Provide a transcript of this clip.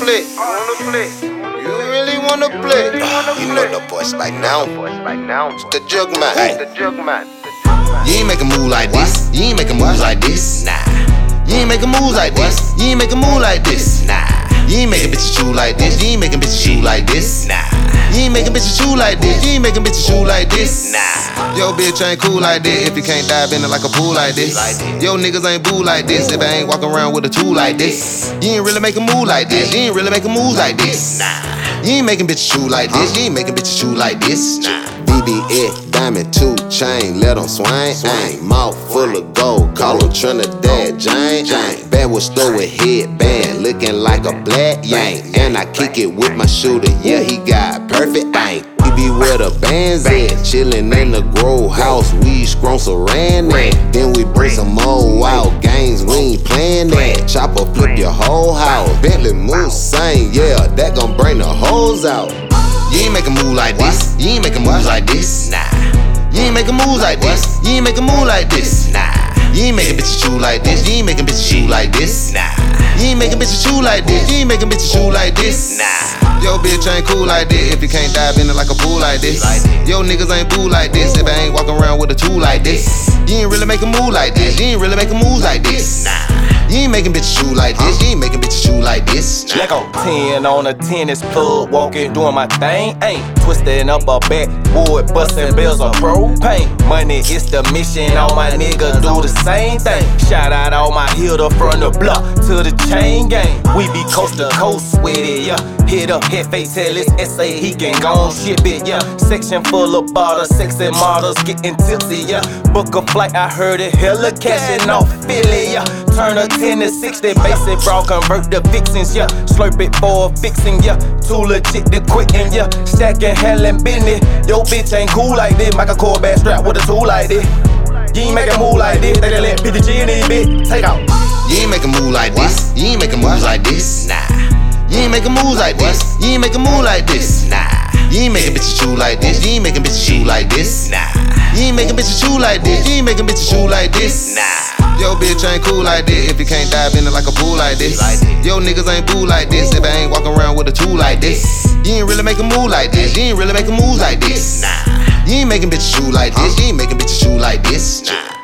play? You wanna play? You really wanna play? Ah, you know the voice by now. It's the jug man. Hey. The jug man. You ain't make a move like this. You ain't make a move like this. Nah. You ain't make a move like this. You ain't make a move like this. Nah. You ain't making bitches shoot like this. You ain't making bitches shoot like this. Nah. You ain't making bitches shoot like this. You ain't making bitches shoot like this. Nah. Yo, bitch ain't cool like this. If you can't dive in it like a pool like this. Yo, niggas ain't boo like this. If I ain't walking around with a tool like this. You ain't really make a move like this. You ain't really make a move like this. Nah. You ain't making bitches shoot like this. You ain't making bitches shoot like this. Nah. BBS, diamond two chain, let them swing. swing. Mouth full of gold, call her Trinidad Jane. Jane. Bad was still with headband, looking like a black yank. And I kick it with my shooter, yeah, he got perfect aim. We be where the bands at, chillin' in the grow house. We scrum saran that. Then we bring some more wild games, we ain't playin' that. Chopper flip your whole house. Bentley move sing, yeah, that gon' bring the hoes out. Ain't make a move like this. You ain't make a move like this. Nah. You ain't make a move like this. You ain't make a move like this. Nah. You ain't making bitches shoot like this. You ain't making bitches shoot like this. Nah. You ain't making bitches shoot like this. You ain't making bitches shoot like this. Nah. Yo, bitch ain't cool like this. If you can't dive in it like a pool like this. Yo, niggas ain't boo like this. If I ain't walking around with a tool like this. You ain't really make a move like this. You ain't really make a move like this. Nah. Making bitches shoot like this. You ain't making bitches shoot like this. Like on 10 on a tennis club, walking, doing my thing. Ain't twisting up a backwood, busting bills on propane. Money is the mission, all my niggas do the same thing. Shout out all my hitter from the block to the chain gang. We be coast to coast with it, yeah. Hit up, hit face, tell his essay, he can go on ship it, yeah. Section full of bottles, sexy models getting tipsy, yeah. Book a flight, I heard it, hella cashing off Philly, yeah. Turn a 10 to 60, basic bra, convert the fixings, yeah. Slurp it for a fixing, yeah. Too legit to quitting, yeah. Stacking hell and business. Yo, bitch ain't cool like this. Michael Corbett strap with a tool like this. You ain't make a move like this. They done let PDG in this bitch. Take out. You ain't make a move like this. You ain't make a move like this. Nah. You ain't make a move like this. You ain't make a move like this. Nah. You ain't making bitches shoot like this. You ain't making bitches shoot like this. Nah. You ain't making bitches shoot like this. You ain't making bitches shoot like this. Nah. Yo, bitch ain't cool like this. If you can't dive in it like a pool like this. Yo, niggas ain't boo like this. If I ain't walking around with a tool like this. You ain't really make a move like this. You ain't really make a move like this. Nah. You ain't making bitches shoot like this. You ain't making bitches shoot like this. Nah.